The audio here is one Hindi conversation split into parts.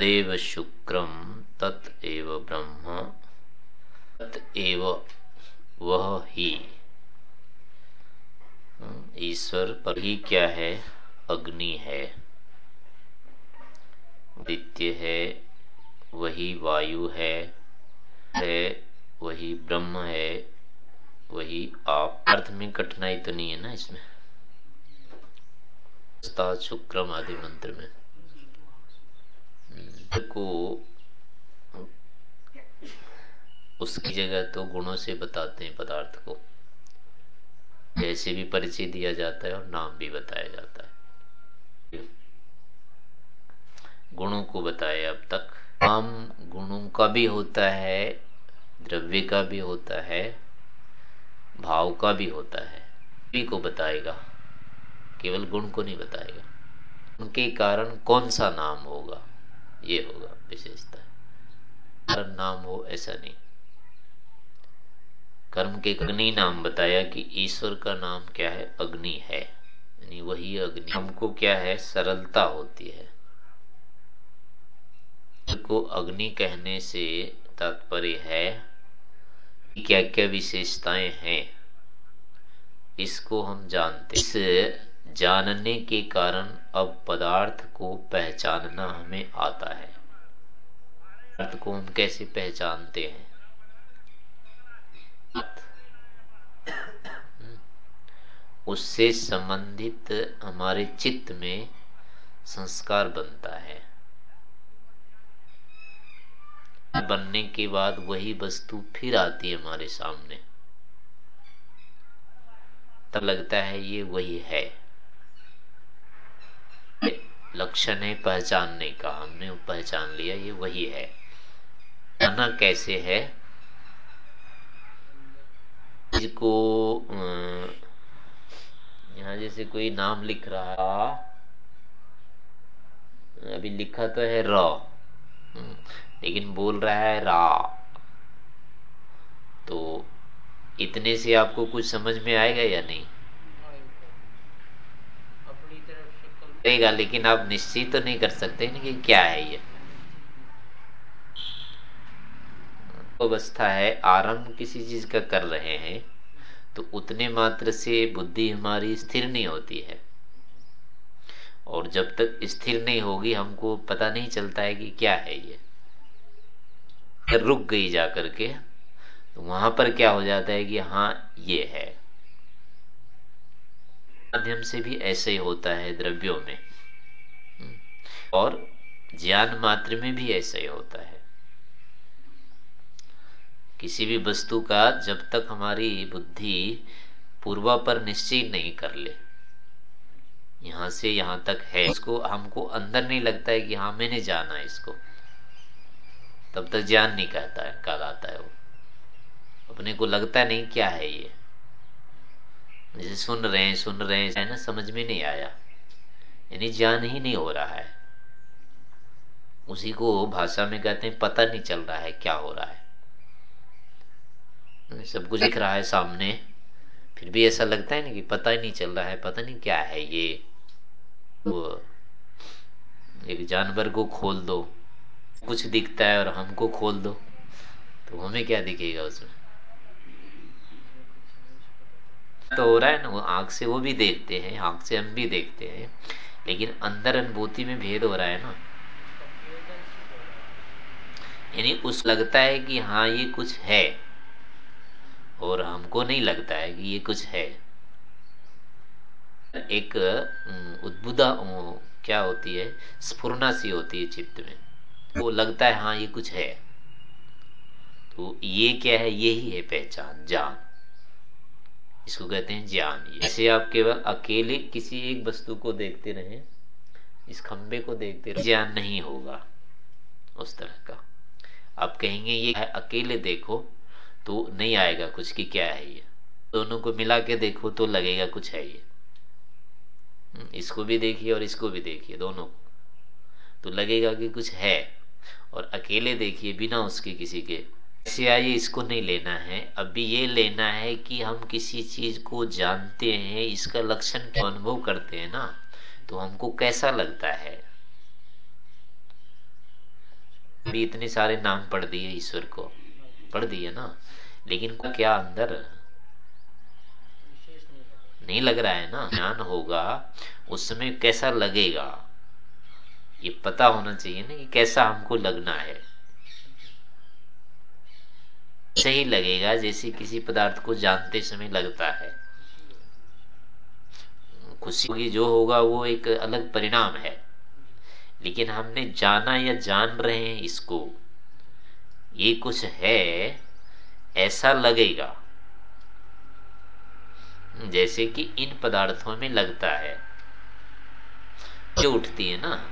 देव शुक्रम तत्व ब्रह्म तत्व वह ही। ईश्वर पर ही क्या है? अग्नि है। नित्य है वही वायु है है वही ब्रह्म है वही आप। अर्थ में कठिनाई तो नहीं है ना इसमें? शुक्रम आदि मंत्र में। हम्म, को उसकी जगह तो गुणों से बताते हैं पदार्थ को। जैसे भी परिचय दिया जाता है और नाम भी बताया जाता है। गुणों को बताया अब तक। नाम गुणों का भी होता है, द्रव्य का भी होता है, भाव का भी होता है। भी को बताएगा, केवल गुण को नहीं बताएगा। उनके कारण कौन सा नाम होगा? ये होगा विशेषता। कारण नाम हो ऐसा नहीं। कर्म के अग्नि नाम बताया कि ईश्वर का नाम क्या है? अग्नि है। यानी वही अग्नि। हमको क्या है? सरलता होती है। को अग्नि कहने से तात्पर्य है क्या क्या विशेषताएँ हैं। इसको हम जानते इस जानने के कारण अब पदार्थ को पहचानना हमें आता है। पदार्थ को हम कैसे पहचानते हैं? उससे संबंधित हमारे चित्त में संस्कार बनता है। बनने के बाद वही वस्तु फिर आती है हमारे सामने। तब लगता है ये वही है। लक्षण है पहचानने का हमने पहचान लिया ये वही है। जाना कैसे है? जिसको यहाँ जैसे कोई नाम लिख रहा अभी लिखा तो है र हम्म, लेकिन बोल रहा है रा। तो इतने से आपको कुछ समझ में आएगा या नहीं? रहेगा लेकिन आप निश्चित तो नहीं कर सकते कि क्या है ये। अवस्था है, आरंभ किसी चीज़ का कर रहे हैं तो उतने मात्र से बुद्धि हमारी स्थिर नहीं होती है। और जब तक स्थिर नहीं होगी, हमको पता नहीं चलता है कि क्या है ये। रुक गई जा करके तो वहाँ पर क्या हो जाता है कि हाँ ये है। माध्यम से भी ऐसे ही होता है द्रव्यों में। और ज्ञान मात्र में भी ऐसा ही होता है। किसी भी वस्तु का जब तक हमारी बुद्धि पूर्वा पर निश्चय नहीं कर ले, यहाँ से यहाँ तक है, इसको हमको अंदर नहीं लगता है कि हाँ मैंने जाना इसको। तब तक ज्ञान नहीं कहता है, कहलाता है वो। अपने को लगता नहीं क्या है ये। जैसे सुन रहे हैं, सुन रहे हैं ना? समझ में नहीं आया। यानी ज्ञान ही नहीं हो रहा है। उसी को भाषा में कहते हैं, पता नहीं चल रहा है क्या हो रहा है। सब कुछ दिख रहा है सामने। फिर भी ऐसा लगता है ना कि पता ही नहीं चल रहा है, पता नहीं क्या है ये। वो एक जानवर को खोल दो। कुछ दिखता है और हमको खोल दो। तो हमें क्या दिखेगा उसमें? तो हो रहा है ना आँख से वो भी देखते हैं, आँख से हम भी देखते हैं, लेकिन अंदर अनुभूति में भेद हो रहा है ना। यानी उस लगता है कि हाँ ये कुछ है, और हमको नहीं लगता है कि ये कुछ है। एक उद्बुदा क्या होती है, स्फुरना सी होती है चित्त में। वो लगता है हाँ ये कुछ है। तो ये क्या है यही है पहचान, जान। इसको कहते हैं ज्ञान। ऐसे आप केवल अकेले किसी एक वस्तु को देखते रहे इस खंबे को देखते रहे ज्ञान नहीं होगा उस तरह का। आप कहेंगे ये अकेले देखो तो नहीं आएगा कुछ कि क्या है ये? दोनों को मिला के देखो तो लगेगा कुछ है ये। हम्म, इसको भी देखिए और इसको भी देखिए दोनों तो लगेगा कि कुछ है और अकेले देखिए बिना उसके किसी के। से आइए इसको नहीं लेना है। अभी ये लेना है कि हम किसी चीज़ को जानते हैं, इसका लक्षण अनुभव करते हैं ना तो हमको कैसा लगता है? भी इतने सारे नाम पढ़ दिए ईश्वर को। पढ़ दिए ना, लेकिन क्या अंदर नहीं लग रहा है ना? ज्ञान होगा उस समय कैसा लगेगा? ये पता होना चाहिए ना कि कैसा हमको लगना है। सही लगेगा जैसे किसी पदार्थ को जानते समय लगता है। खुशी होगी, जो होगा वो एक अलग परिणाम है। लेकिन हमने जाना या जान रहे हैं इसको, ये कुछ है, ऐसा लगेगा। जैसे कि इन पदार्थों में लगता है। जो उठती है ना,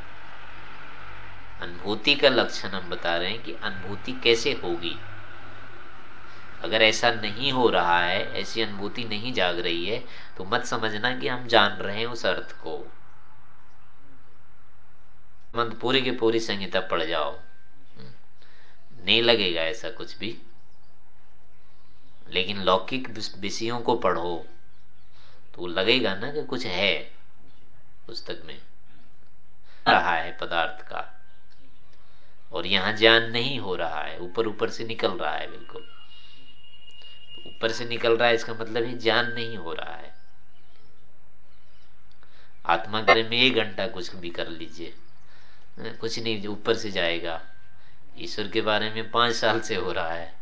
अनुभूति का लक्षण हम बता रहे हैं कि अनुभूति कैसे होगी। अगर ऐसा नहीं हो रहा है, ऐसी अनुभूति नहीं जाग रही है तो मत समझना कि हम जान रहे हैं उस अर्थ को। मंद पूरी की पूरी संहिता पढ़ जाओ। नहीं लगेगा ऐसा कुछ भी। लेकिन लौकिक विषयों को पढ़ो। तो लगेगा ना कि कुछ है पुस्तक में। रहा है पदार्थ का। और यहाँ ज्ञान नहीं हो रहा है। ऊपर ऊपर से निकल रहा है बिल्कुल। ऊपर से निकल रहा है, इसका मतलब है ज्ञान नहीं हो रहा है। आत्मा के में एक घंटा कुछ भी कर लीजिए। कुछ नहीं ऊपर से जाएगा। ईश्वर के बारे में पाँच साल से हो रहा है।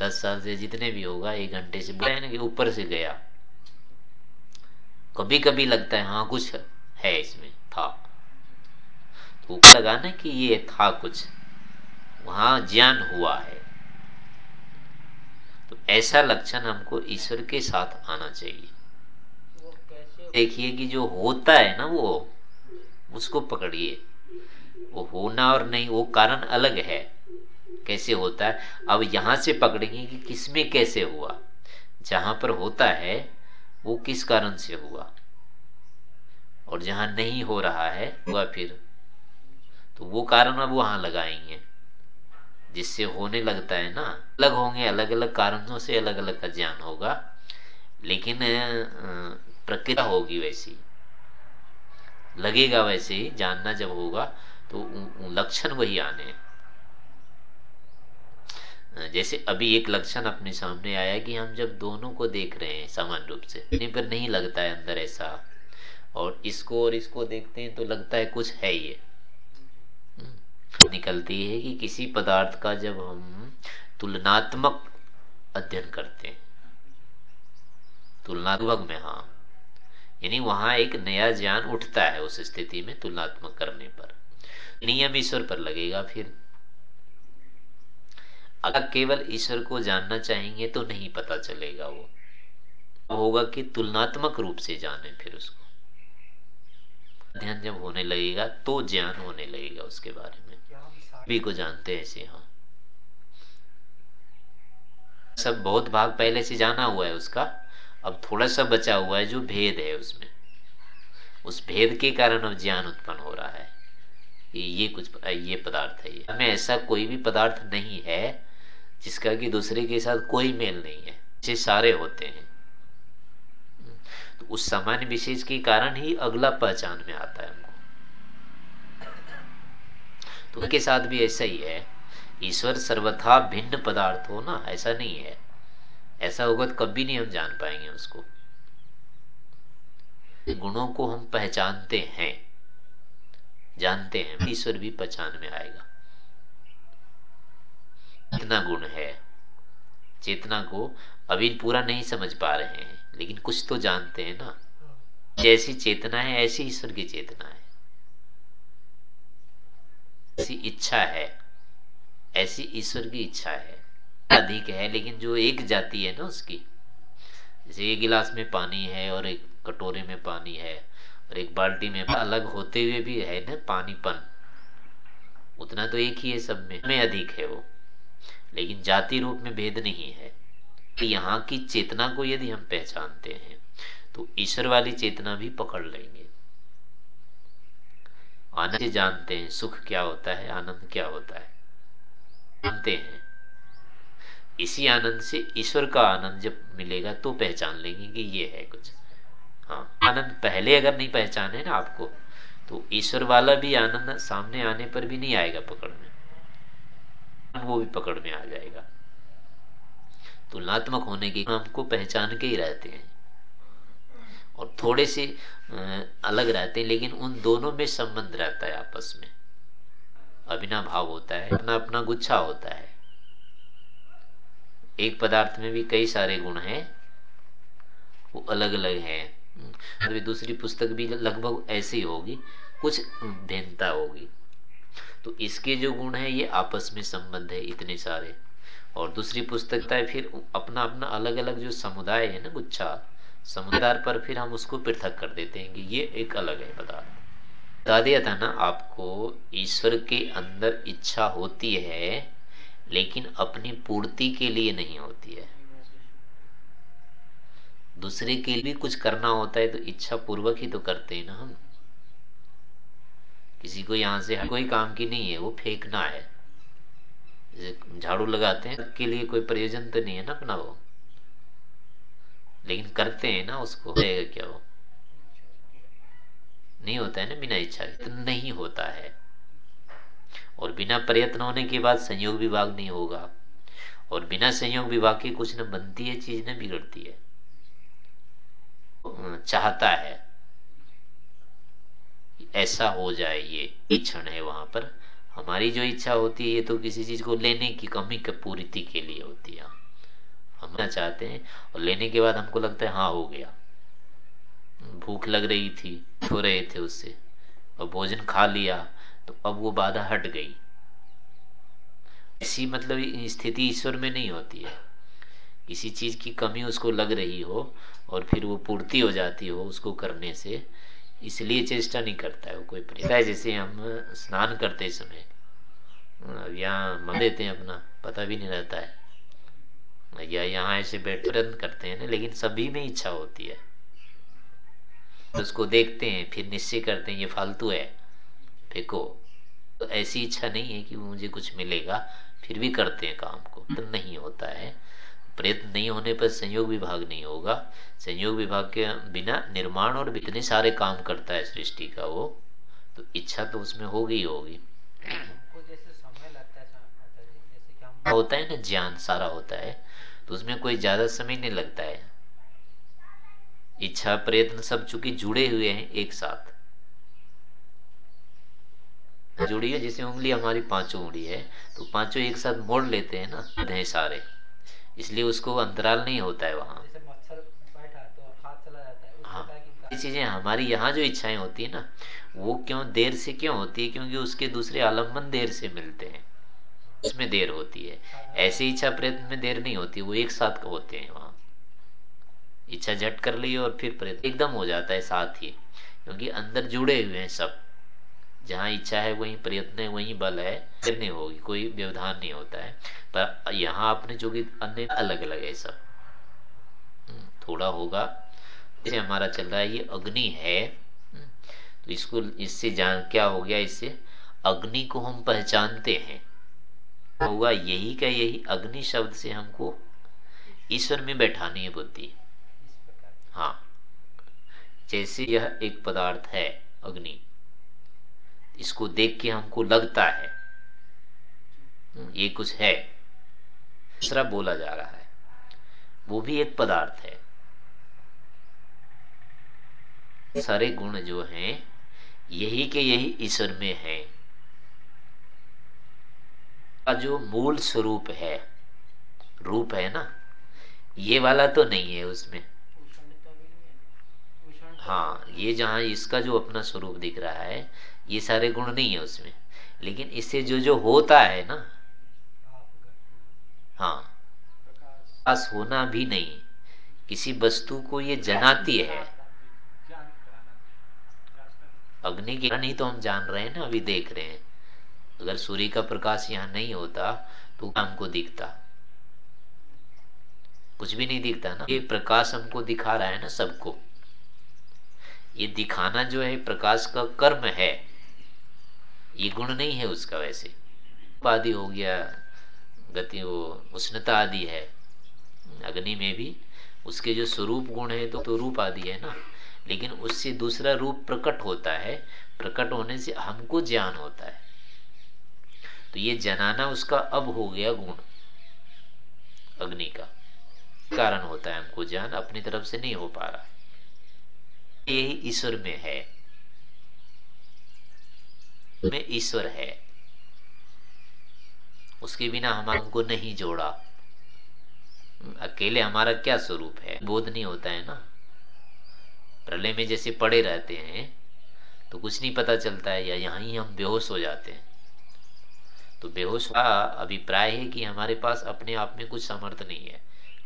दस साल से जितने भी होगा, एक घंटे से बोला ना कि ऊपर से गया। कभी कभी लगता है हाँ कुछ है इसमें, था। तो ऊपर लगा ना कि ये था कुछ। वहाँ ज्ञान हुआ है। ऐसा लक्षण हमको ईश्वर के साथ आना चाहिए। देखिए कि जो होता है ना वो उसको पकड़िए। वो होना और नहीं वो कारण अलग है। कैसे होता है? अब यहाँ से पकड़ेंगे कि किसमें कैसे हुआ। जहाँ पर होता है वो किस कारण से हुआ। और जहाँ नहीं हो रहा है हुआ फिर। तो वो कारण अब वहाँ लगाएँगे। जिससे होने लगता है ना, अलग होंगे अलग अलग कारणों से अलग अलग का ज्ञान होगा। लेकिन प्रक्रिया होगी वैसी। लगेगा वैसे ही, जानना जब होगा तो लक्षण वही आने जैसे अभी एक लक्षण अपने सामने आया कि हम जब दोनों को देख रहे हैं समान रूप से पर नहीं लगता है अंदर ऐसा। और इसको और इसको देखते हैं तो लगता है कुछ है ये। निकलती है कि किसी पदार्थ का जब हम तुलनात्मक अध्ययन करते हैं, तुलनात्मक में हाँ यानी वहाँ एक नया ज्ञान उठता है उस स्थिति में तुलनात्मक करने पर। नियम ईश्वर पर लगेगा फिर। अगर केवल ईश्वर को जानना चाहेंगे तो नहीं पता चलेगा वो। होगा कि तुलनात्मक रूप से जाने फिर उसको। अध्ययन जब होने लगेगा तो ज्ञान होने लगेगा उसके बारे में। भी को जानते हैं ऐसे हाँ सब बहुत भाग पहले से जाना हुआ है उसका। अब थोड़ा सा बचा हुआ है जो भेद है उसमें। उस भेद के कारण अब ज्ञान उत्पन्न हो रहा है। ये कुछ, ये पदार्थ है हमें ऐसा कोई भी पदार्थ नहीं है जिसका कि दूसरे के साथ कोई मेल नहीं है। ये सारे होते हैं। तो उस सामान्य विशेष के कारण ही अगला पहचान में आता है। तो उनके साथ भी ऐसा ही है। ईश्वर सर्वथा भिन्न पदार्थ हो ना, ऐसा नहीं है। ऐसा होगा तो कभी नहीं हम जान पाएँगे उसको। गुणों को हम पहचानते हैं। जानते हैं ईश्वर भी पहचान में आएगा। कितना गुण है। चेतना को अभी पूरा नहीं समझ पा रहे हैं, लेकिन कुछ तो जानते हैं ना। जैसी चेतना है, ऐसी ईश्वर की चेतना है। ऐसी इच्छा है, ऐसी ईश्वर की इच्छा है। अधिक है, लेकिन जो एक जाति है ना उसकी, जैसे एक गिलास में पानी है और एक कटोरे में पानी है और एक बाल्टी में अलग होते हुए भी है ना पानीपन, उतना तो एक ही है सब में में अधिक है वो। लेकिन जाति रूप में भेद नहीं है। तो यहाँ की चेतना को यदि हम पहचानते हैं तो ईश्वर वाली चेतना भी पकड़ लेंगे। आनंद जानते हैं, सुख क्या होता है, आनंद क्या होता है। जानते हैं। इसी आनंद से ईश्वर का आनंद जब मिलेगा तो पहचान लेंगे कि ये है कुछ। हाँ आनंद पहले अगर नहीं पहचाने ना आपको तो ईश्वर वाला भी आनंद सामने आने पर भी नहीं आएगा पकड़ में। वो भी पकड़ में आ जाएगा। तुलनात्मक होने के हमको पहचान के ही रहते हैं। और थोड़े से अलग रहते हैं, लेकिन उन दोनों में संबंध रहता है आपस में। अभिना भाव होता है, अपना अपना गुच्छा होता है। एक पदार्थ में भी कई सारे गुण हैं, वो अलग अलग है। अभी दूसरी पुस्तक भी लगभग ऐसी होगी, कुछ भिन्नता होगी। तो इसके जो गुण है, ये आपस में संबंध है इतने सारे। और दूसरी पुस्तकता है फिर अपना अपना अलग अलग जो समुदाय है ना, गुच्छा समुदाय पर फिर हम उसको पृथक कर देते हैं कि ये एक अलग है पदार्थ। बता दिया था ना, आपको ईश्वर के अंदर इच्छा होती है, लेकिन अपनी पूर्ति के लिए नहीं होती है। दूसरे के लिए कुछ करना होता है तो इच्छा पूर्वक ही तो करते हैं ना हम। किसी को यहाँ से कोई काम की नहीं है, वो फेंकना है। झाड़ू लगाते हैं, के लिए कोई प्रयोजन तो नहीं है ना अपना वो। लेकिन करते हैं ना उसको। रहेगा क्या वो? नहीं होता है ना बिना इच्छा के। तो नहीं होता है। और बिना प्रयत्न होने के बाद संयोग विभाग नहीं होगा। और बिना संयोग विभाग के कुछ न बनती है चीज़ न बिगड़ती है। चाहता है। ऐसा हो जाए ये क्षण है वहाँ पर। हमारी जो इच्छा होती है ये तो किसी चीज़ को लेने की कमी की पूर्ति के लिए होती है। हम चाहते हैं और लेने के बाद हमको लगता है हाँ हो गया। भूख लग रही थी हो रहे थे उससे। और भोजन खा लिया तो अब वो बाधा हट गई। ऐसी मतलब स्थिति ईश्वर में नहीं होती है। किसी चीज़ की कमी उसको लग रही हो और फिर वो पूर्ति हो जाती हो उसको करने से, इसलिए चेष्टा नहीं करता है वो कोई है, जैसे हम स्नान करते समय यहाँ मन देते हैं अपना, पता भी नहीं रहता है। या यहाँ ऐसे बैठ प्रयत्न करते हैं ना लेकिन सभी में इच्छा होती है। उसको देखते हैं फिर निश्चय करते हैं ये फालतू है। फेंको तो ऐसी इच्छा नहीं है कि मुझे कुछ मिलेगा फिर भी करते हैं काम को। तो नहीं होता है। प्रयत्न नहीं होने पर संयोग विभाग नहीं होगा। संयोग विभाग के बिना निर्माण और इतने सारे काम करता है सृष्टि का वो। तो इच्छा तो उसमें होगी। होगी होता है ना ज्ञान सारा होता है। तो उसमें कोई ज़्यादा समय नहीं लगता है। इच्छा प्रयत्न सब चूँकि जुड़े हुए हैं एक साथ। जुड़ी है जैसे उंगली हमारी पाँचों उंगली है तो पाँचों एक साथ मोड़ लेते हैं ना सारे। इसलिए उसको अंतराल नहीं होता है वहाँ। तो हाँ? ये चीज़ें हमारी यहाँ जो इच्छाएँ होती है ना वो क्यों देर से क्यों होती है? क्योंकि उसके दूसरे आलंबन देर से मिलते हैं। उसमें देर होती है। ऐसी इच्छा प्रयत्न में देर नहीं होती वो एक साथ होते हैं वहाँ। इच्छा झट कर ली और फिर प्रयत्न एकदम हो जाता है साथ ही क्योंकि अंदर जुड़े हुए हैं सब। जहाँ इच्छा है वही प्रयत्न है वही बल है नहीं होगी कोई व्यवधान नहीं होता है। पर यहाँ आपने जो कि अन्य अलग अलग है सब। हम्म, थोड़ा होगा। जैसे हमारा चल रहा है ये अग्नि है। हम्म, तो इसको इससे जान क्या हो गया इससे? अग्नि को हम पहचानते हैं। होगा यही का यही अग्नि शब्द से हमको ईश्वर में बैठानी है बुद्धि। हाँ। जैसे यह एक पदार्थ है अग्नि। इसको देख के हमको लगता है। हम्म, ये कुछ है। दूसरा बोला जा रहा है। वो भी एक पदार्थ है। सारे गुण जो हैं यही के यही ईश्वर में है। जो मूल स्वरूप है, रूप है ना, ये वाला तो नहीं है उसमें। हाँ ये जहाँ इसका जो अपना स्वरूप दिख रहा है, ये सारे गुण नहीं है उसमें। लेकिन इससे जो जो होता है ना हाँ पास होना भी नहीं। किसी वस्तु को ये जनाती है। अग्नि की नहीं तो हम जान रहे हैं ना, अभी देख रहे हैं। अगर सूर्य का प्रकाश यहाँ नहीं होता तो हमको दिखता? कुछ भी नहीं दिखता ना। ये प्रकाश हमको दिखा रहा है ना सबको। ये दिखाना जो है प्रकाश का कर्म है। ये गुण नहीं है उसका वैसे। आदि हो गया गति वो उष्णता आदि है अग्नि में भी उसके जो स्वरूप गुण है तो, तो रूप आदि है ना। लेकिन उससे दूसरा रूप प्रकट होता है। प्रकट होने से हमको ज्ञान होता है। तो ये जनाना उसका अब हो गया गुण, अग्नि का। कारण होता है हमको ज्ञान, अपनी तरफ़ से नहीं हो पा रहा। यही ईश्वर में है। में ईश्वर है। उसके बिना हम हमको नहीं जोड़ा। अकेले हमारा क्या स्वरूप है? बोध नहीं होता है ना? प्रलय में जैसे पड़े रहते हैं तो कुछ नहीं पता चलता है, या यहाँ ही हम बेहोश हो जाते हैं। तो बेहोश का अभिप्राय है कि हमारे पास अपने आप में कुछ समर्थ नहीं है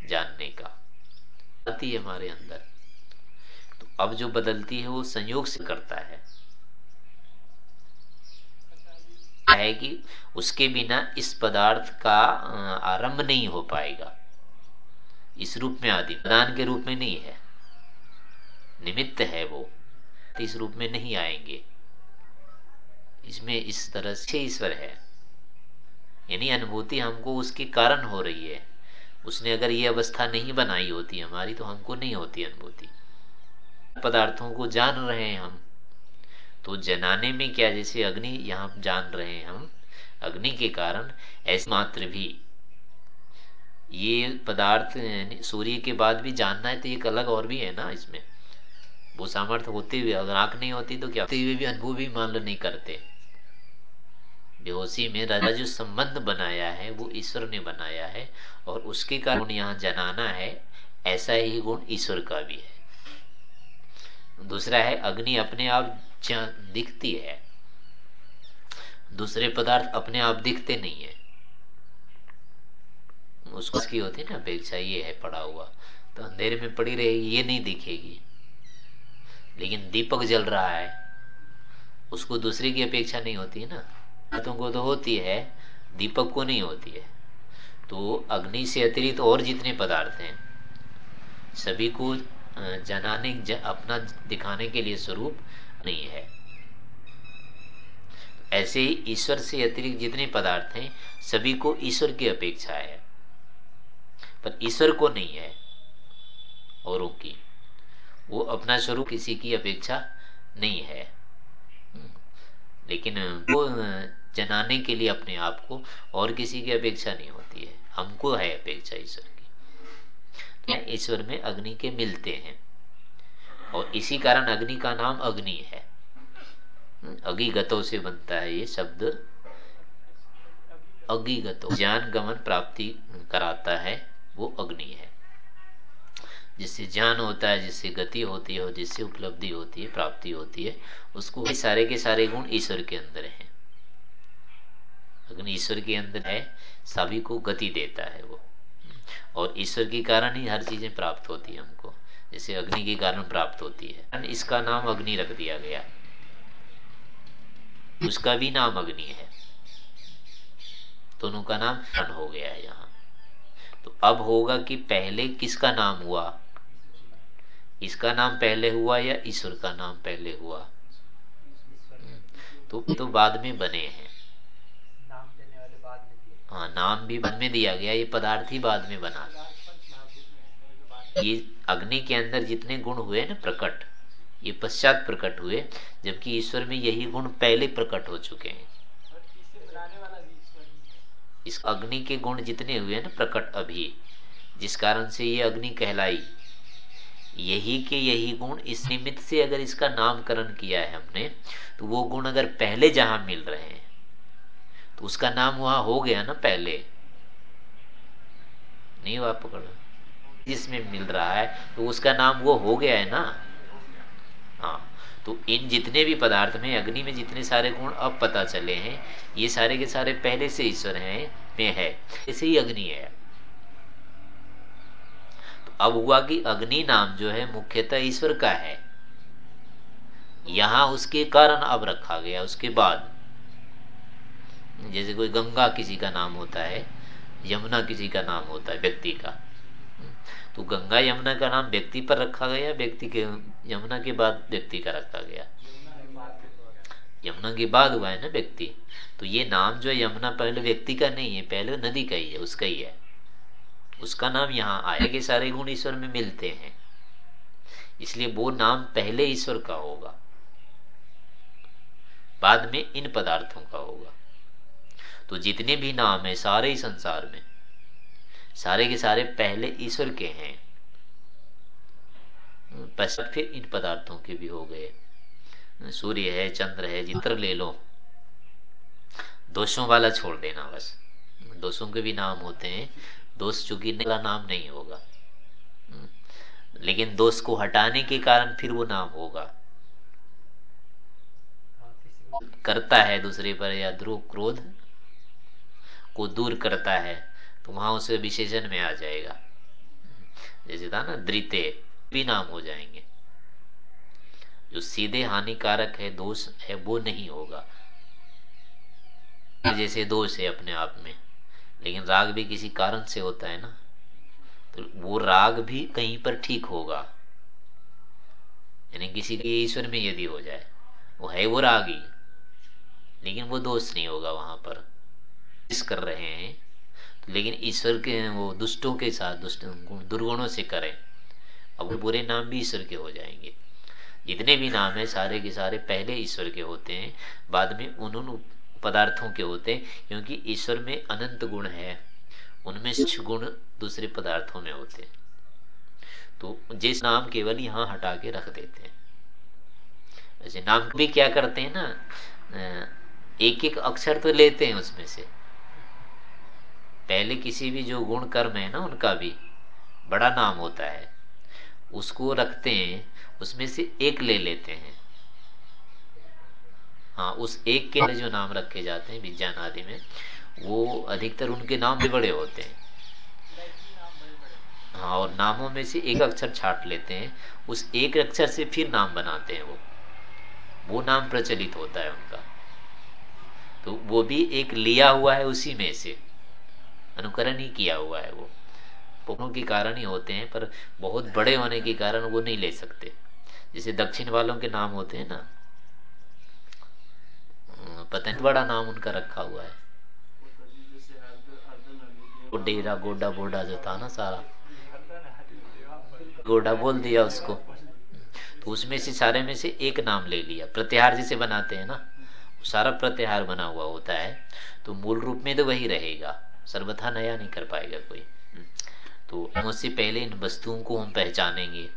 जानने का। आती है हमारे अंदर। तो अब जो बदलती है, वो संयोग से करता है। है कि उसके बिना इस पदार्थ का आरंभ नहीं हो पाएगा। इस रूप में आदि प्रदान के रूप में नहीं है। निमित्त है वो। इस रूप में नहीं आएँगे। इसमें इस तरह से ईश्वर है। यानी अनुभूति हमको उसके कारण हो रही है। उसने अगर ये अवस्था नहीं बनाई होती हमारी तो हमको नहीं होती अनुभूति। पदार्थों को जान रहे हैं हम। तो जनाने में क्या, जैसे अग्नि, यहाँ जान रहे हैं हम, अग्नि के कारण ऐसे मात्र भी। ये पदार्थ सूर्य के बाद भी जानना है तो एक अलग और भी है ना इसमें। वो सामर्थ्य होते हुए, अगर आँख नहीं होती तो क्या? होते हुए भी, अनुभव भी मान लो नहीं करते। बेहोशी में राजा जो संबंध बनाया है, वो ईश्वर ने बनाया है और उसके कारण यहाँ जनाना है, ऐसा ही गुण ईश्वर का भी है। दूसरा है, अग्नि अपने आप दिखती है, दूसरे पदार्थ अपने आप दिखते नहीं है। उसको की होती ना अपेक्षा, ये है पड़ा हुआ तो अंधेरे में पड़ी रहेगी, ये नहीं दिखेगी। लेकिन दीपक जल रहा है, उसको दूसरे की अपेक्षा नहीं होती है ना। बातों को तो होती है, दीपक को नहीं होती है। तो अग्नि से अतिरिक्त और जितने पदार्थ हैं, सभी को जनाने अपना दिखाने के लिए स्वरूप नहीं है। ऐसे ही ईश्वर से अतिरिक्त जितने पदार्थ हैं, सभी को ईश्वर की अपेक्षा है। पर ईश्वर को नहीं है, औरों की। वो अपना स्वरूप किसी की अपेक्षा नहीं है। लेकिन वो जनाने के लिए अपने आप को और किसी की अपेक्षा नहीं होती है। हमको है अपेक्षा ईश्वर की। तो ईश्वर में अग्नि के मिलते हैं। और इसी कारण अग्नि का नाम अग्नि है। अगिगतों से बनता है ये शब्द। अगिगतो ज्ञान गमन प्राप्ति कराता है वो अग्नि है। जिससे ज्ञान होता है, जिससे गति होती है और जिससे उपलब्धि होती है, प्राप्ति होती है, उसको सारे के सारे गुण ईश्वर के अंदर है। अग्नि ईश्वर के अंदर है, सभी को गति देता है वो। और ईश्वर के कारण ही हर चीज़ें प्राप्त होती है हमको। जैसे अग्नि के कारण प्राप्त होती है। इसका नाम अग्नि रख दिया गया। उसका भी नाम अग्नि है। दोनों का नाम हो गया है यहाँ। तो अब होगा कि पहले किसका नाम हुआ? इसका नाम पहले हुआ या ईश्वर का नाम पहले हुआ? तो तो बाद में बने हैं। हाँ नाम भी बाद में दिया गया ये पदार्थ ही बाद में बना। ये अग्नि के अंदर जितने गुण हुए ना प्रकट ये पश्चात प्रकट हुए जबकि ईश्वर में यही गुण पहले प्रकट हो चुके हैं। इस अग्नि के गुण जितने हुए ना प्रकट अभी जिस कारण से ये अग्नि कहलाई। यही के यही गुण इस निमित्त से अगर इसका नामकरण किया है हमने तो वो गुण अगर पहले जहाँ मिल रहे हैं तो उसका नाम वहाँ हो गया ना पहले। नहीं हुआ पकड़? जिसमें मिल रहा है तो उसका नाम वो हो गया है ना? हाँ तो इन जितने भी पदार्थ में, अग्नि में जितने सारे गुण अब पता चले हैं, ये सारे के सारे पहले से ईश्वर हैं, में है। ऐसे ही अग्नि है। अब हुआ कि अग्नि नाम जो है मुख्यतः ईश्वर का है। यहाँ उसके कारण अब रखा गया, उसके बाद। जैसे कोई गंगा किसी का नाम होता है, यमुना किसी का नाम होता है, व्यक्ति का। तो गंगा यमुना का नाम व्यक्ति पर रखा गया, व्यक्ति के, यमुना के बाद व्यक्ति का रखा गया। यमुना के बाद हुआ है ना व्यक्ति। तो ये नाम जो है यमुना पहले व्यक्ति का नहीं है, पहले नदी का ही है, उसका ही है। उसका नाम यहाँ आया के सारे गुण ईश्वर में मिलते हैं। इसलिए वो नाम पहले ईश्वर का होगा, बाद में इन पदार्थों का होगा। तो जितने भी नाम है सारे ही संसार में, सारे के सारे पहले ईश्वर के हैं, पश्चात फिर इन पदार्थों के भी हो गए। सूर्य है, चंद्र है, जित्र ले लो। दोषों वाला छोड़ देना बस। दोषों के भी नाम होते हैं दोष चूँकि का नाम नहीं होगा। लेकिन दोष को हटाने के कारण फिर वो नाम होगा। करता है दूसरे पर या ध्रुव क्रोध को दूर करता है तो वहाँ उसे विशेषण में आ जाएगा। जैसे था ना द्रिते भी नाम हो जाएँगे। जो सीधे हानिकारक है, दोष है, वो नहीं होगा। जैसे दोष है अपने आप में। लेकिन राग भी किसी कारण से होता है ना तो वो राग भी कहीं पर ठीक होगा। यानी किसी के ईश्वर में यदि हो जाए, वो है वो रागी, लेकिन वो दोष नहीं होगा वहाँ पर। इस कर रहे हैं तो लेकिन ईश्वर के, वो दुष्टों के साथ, दुष्ट दुर्गुणों से करें, अब बुरे नाम भी ईश्वर के हो जाएँगे। जितने भी नाम है, सारे के सारे पहले ईश्वर के होते हैं, बाद में उन उन पदार्थों के होते हैं क्योंकि ईश्वर में अनंत गुण है। उनमें कुछ गुण दूसरे पदार्थों में होते हैं। तो जिस नाम केवल यहाँ हटा के रख देते हैं। ऐसे नाम भी क्या करते हैं ना एक एक अक्षर तो लेते हैं उसमें से। पहले किसी भी जो गुण कर्म है ना उनका भी बड़ा नाम होता है। उसको रखते हैं उसमें से एक ले लेते हैं। हाँ उस एक के जो नाम रखे जाते हैं विज्ञान आदि में, वो अधिकतर उनके नाम भी बड़े होते हैं। हाँ और नामों में से एक अक्षर छाट लेते हैं, उस एक अक्षर से फिर नाम बनाते हैं वो। वो नाम प्रचलित होता है उनका। तो वो भी एक लिया हुआ है उसी में से। अनुकरण ही किया हुआ है वो। पुणों के कारण ही होते हैं, पर बहुत बड़े होने के कारण वो नहीं ले सकते। जैसे दक्षिण वालों के नाम होते हैं ना पता नहीं बड़ा नाम उनका रखा हुआ है। वो डेरा गोडा बोडा जो था ना सारा। गोडा बोल दिया उसको। तो उसमें से सारे में से एक नाम ले लिया। प्रत्याहार जिसे बनाते हैं ना सारा प्रत्याहार बना हुआ होता है। तो मूल रूप में तो वही रहेगा। सर्वथा नया नहीं कर पाएगा कोई। तो उससे पहले इन वस्तुओं को हम पहचानेंगे।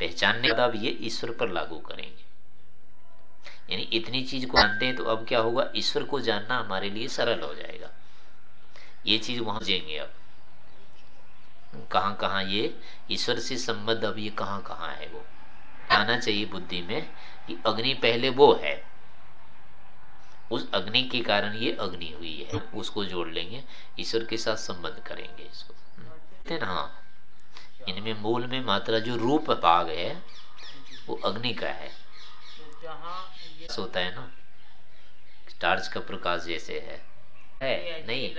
पहचानने के बाद ये ईश्वर पर लागू करेंगे। यानी इतनी चीज़ को जानते हैं तो अब क्या होगा? ईश्वर को जानना हमारे लिए सरल हो जाएगा। ये चीज़ वहाँ जाएँगे अब। कहाँ कहाँ ये? ईश्वर से संबद्ध अब ये कहाँ कहाँ है वो? आना चाहिए बुद्धि में कि अग्नि पहले वो है। उस अग्नि के कारण ये अग्नि हुई है। उसको जोड़ लेंगे ईश्वर के साथ संबंध करेंगे इसको। हाँ इनमें मूल में मात्रा जो रूप भाग है वो अग्नि का है। होता है ना? टार्च का प्रकाश जैसे है। है नहीं।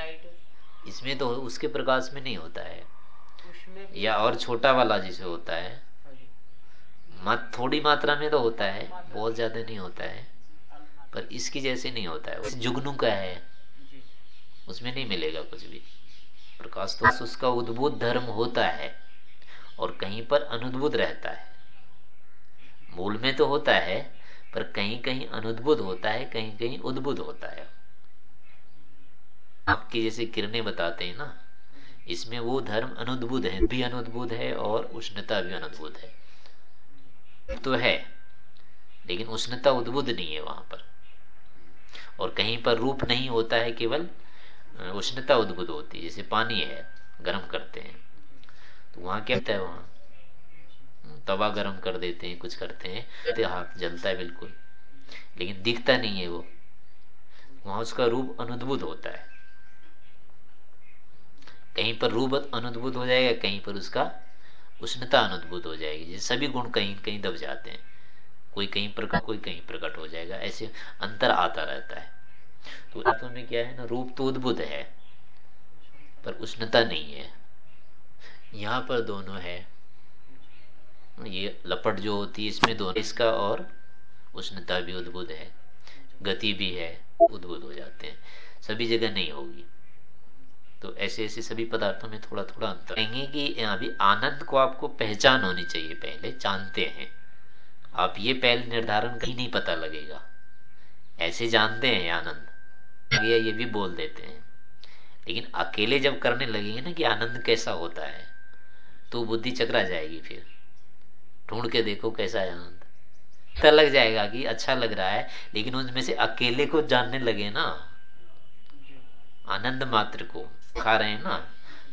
इसमें तो उसके प्रकाश में नहीं होता है। या और छोटा वाला जैसे होता है। मत थोड़ी मात्रा में तो होता है बहुत ज़्यादा नहीं होता है। पर इसकी जैसे नहीं होता है। जुगनू का है। उसमें नहीं मिलेगा कुछ भी। प्रकाश तो उसका उद्भुत धर्म होता है। और कहीं पर अनुद्भुत रहता है। मूल में तो होता है। पर कहीं कहीं अनुद्भुत होता है कहीं कहीं उद्भुत होता है। आपकी जैसे किरणें बताते हैं ना, इसमें वो धर्म अनुद्भुत है, भी अनुद्भुत है और उष्णता भी अनुद्भुत है। तो है, लेकिन उष्णता उद्भुत नहीं है वहाँ पर। और कहीं पर रूप नहीं होता है केवल, उष्णता उद्भुत होती है, जैसे पानी है, गर्म करते हैं। तो वहाँ क्या होता है वहाँ? तवा गर्म कर देते हैं, कुछ करते हैं तो हाथ जलता है बिल्कुल। लेकिन दिखता नहीं है वो। वहाँ उसका रूप अनुद्भुत होता है। कहीं पर रूप अनुद्भुत हो जाएगा, कहीं पर उसका उष्णता अनुद्भुत हो जाएगी। जैसे सभी गुण कहीं कहीं दब जाते हैं। कोई कहीं प्रकट कोई कहीं प्रकट हो जाएगा। ऐसे अंतर आता रहता है। तो तत्व में क्या है ना, रूप तो उद्भुत है, पर उष्णता नहीं है। यहाँ पर दोनों है। ये लपट जो होती है इसमें दोनों, इसका और उष्णता भी उद्भुत है, गति भी है, उद्भुत हो जाते हैं। सभी जगह नहीं होगी। तो ऐसे ऐसे सभी पदार्थों में थोड़ा थोड़ा अंतर। कहेंगे कि अभी आनंद को आपको पहचान होनी चाहिए पहले, जानते हैं। आप ये पहले निर्धारण कहीं नहीं पता लगेगा। ऐसे जानते हैं आनंद। गया ये भी बोल देते हैं। लेकिन अकेले जब करने लगेंगे ना कि आनंद कैसा होता है तो बुद्धि चकरा जाएगी फिर। ढूंढ के देखो कैसा है आनंद। पता लग जाएगा कि अच्छा लग रहा है, लेकिन उसमें से अकेले को जानने लगे ना। आनंद मात्र को खा रहे हैं ना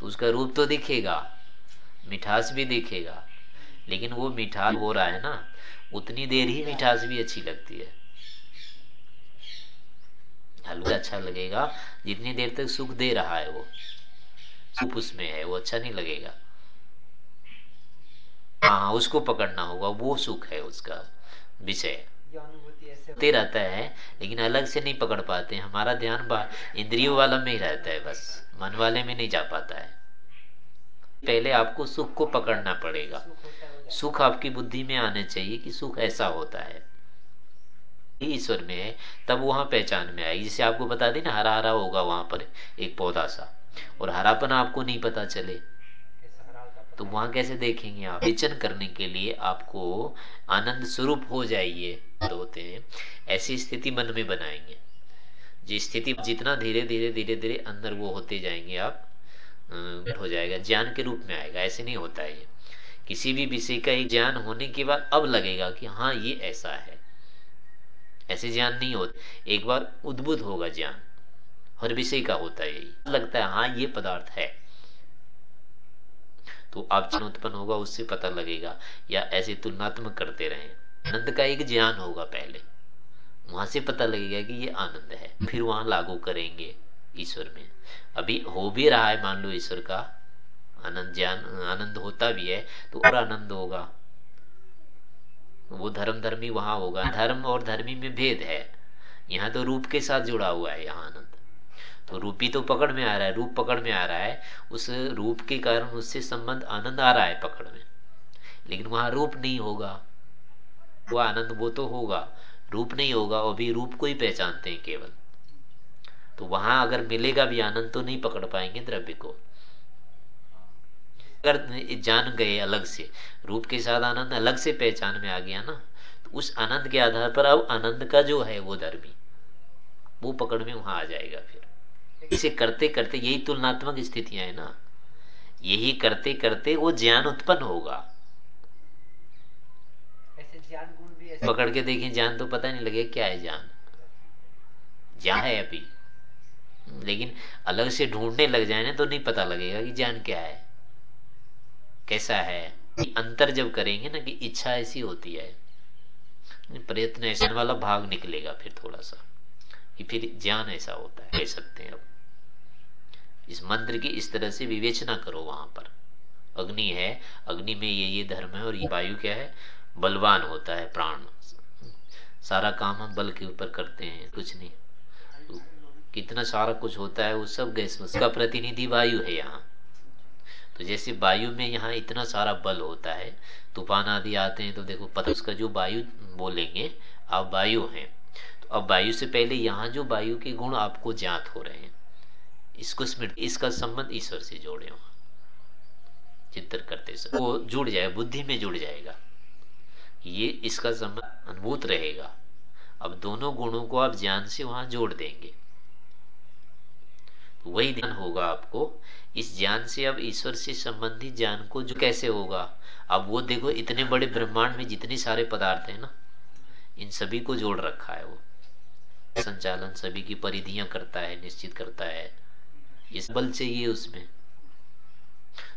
तो उसका रूप तो दिखेगा, मिठास भी दिखेगा, लेकिन वो मिठास हो रहा है ना, उतनी देर ही मिठास भी अच्छी लगती है। हलवा अच्छा लगेगा, जितनी देर तक सुख दे रहा है वो, सुख उसमें है, वो अच्छा नहीं लगेगा। हाँ उसको पकड़ना होगा वो सुख है उसका विषय। होते रहता है लेकिन अलग से नहीं पकड़ पाते हमारा ध्यान इंद्रियों वाला में ही रहता है बस मन वाले में नहीं जा पाता है। पहले आपको सुख को पकड़ना पड़ेगा। सुख आपकी बुद्धि में आने चाहिए कि सुख ऐसा होता है। ईश्वर में है तब वहाँ पहचान में आएगी। जिसे आपको बता दें ना हरा हरा होगा वहाँ पर एक पौधा सा और हरापन आपको नहीं पता चले। तो वहाँ कैसे देखेंगे आप? विचन करने के लिए आपको आनंद स्वरूप हो जाइए होते हैं। ऐसी स्थिति मन में बनाएँगे। जिस स्थिति जितना धीरे धीरे धीरे धीरे अंदर वो होते जाएँगे आप हो जाएगा, ज्ञान के रूप में आएगा। ऐसे नहीं होता है किसी भी विषय का एक ज्ञान होने के बाद अब लगेगा कि हाँ ये ऐसा है। ऐसे ज्ञान नहीं होता। एक बार उद्भुत होगा ज्ञान। हर विषय का होता है यही लगता है हाँ ये पदार्थ है। तो आप उत्पन्न होगा, उससे पता लगेगा। या ऐसे तुलनात्मक करते रहे। आनंद का एक ज्ञान होगा पहले। वहाँ से पता लगेगा कि ये आनंद है। फिर वहाँ लागू करेंगे ईश्वर में। अभी हो भी रहा है, मान लो ईश्वर का आनंद ज्ञान, आनंद होता भी है तो और आनंद होगा। वो धर्म धर्मी वहाँ होगा। धर्म और धर्मी में भेद है। यहाँ तो रूप के साथ जुड़ा हुआ है यहाँ आनंद। तो रूपी तो पकड़ में आ रहा है, रूप पकड़ में आ रहा है। उस रूप के कारण उससे संबंध आनंद आ रहा है पकड़ में। लेकिन वहाँ रूप नहीं होगा। वो आनंद वो तो होगा। रूप नहीं होगा और भी रूप को ही पहचानते हैं केवल। तो वहाँ अगर मिलेगा भी आनंद तो नहीं पकड़ पाएँगे द्रव्य को। अगर जान गए अलग से, रूप के साथ आनंद अलग से पहचान में आ गया ना तो उस आनंद के आधार पर अब आनंद का जो है वो धर्मी, वो पकड़ में वहाँ आ जाएगा फिर। इसे करते करते यही तुलनात्मक स्थितियाँ है ना। यही करते करते वो ज्ञान उत्पन्न होगा। पकड़ के देखें ज्ञान तो पता नहीं लगे क्या है ज्ञान। ज्ञान है अभी। लेकिन अलग से ढूँढने लग जाए ना तो नहीं पता लगेगा कि ज्ञान क्या है। कैसा है? अंतर जब करेंगे ना कि इच्छा ऐसी होती है। प्रयत्न ऐसा वाला भाग निकलेगा फिर थोड़ा सा। कि फिर ज्ञान ऐसा होता है। कह सकते हैं अब। इस मंत्र की इस तरह से विवेचना करो वहाँ पर। अग्नि है, अग्नि में ये ये धर्म है और ये वायु क्या है? बलवान होता है प्राण। सारा काम हम बल के ऊपर करते हैं, कुछ नहीं। कितना सारा कुछ होता है, वो सब गैस उसका प्रतिनिधि वायु है यहाँ। तो जैसे वायु में यहाँ इतना सारा बल होता है, तूफ़ान आदि आते हैं तो देखो पता उसका जो वायु बोलेंगे, आप वायु हैं। तो अब वायु से पहले यहाँ जो वायु के गुण आपको ज्ञात हो रहे हैं। इसको स्मृति इसका संबंध ईश्वर से जोड़े वहाँ चित्र करते समय। वो जुड़ जाए, बुद्धि में जुड़ जाएगा। ये इसका संबंध अनुभूत रहेगा। अब दोनों गुणों को आप ज्ञान से वहाँ जोड़ देंगे। वही ध्यान होगा आपको। इस ज्ञान से अब ईश्वर से संबंधित ज्ञान को जो कैसे होगा? अब वो देखो, इतने बड़े ब्रह्मांड में जितने सारे पदार्थ है ना, इन सभी को जोड़ रखा है वो। संचालन सभी की परिधियाँ करता है, निश्चित करता है। इस बल चाहिए उसमें।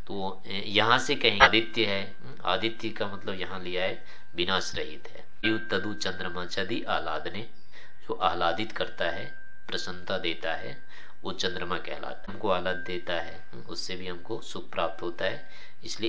तो यहाँ से कहें आदित्य है आदित्य का मतलब यहाँ लिया है, विनाश रहित है। तदु चंद्रमा चदी आह्लादने, जो आह्लादित करता है, प्रसन्नता देता है, वो चंद्रमा कहलाता है। हमको आह्लाद देता है उससे भी हमको सुख प्राप्त होता है, इसलिए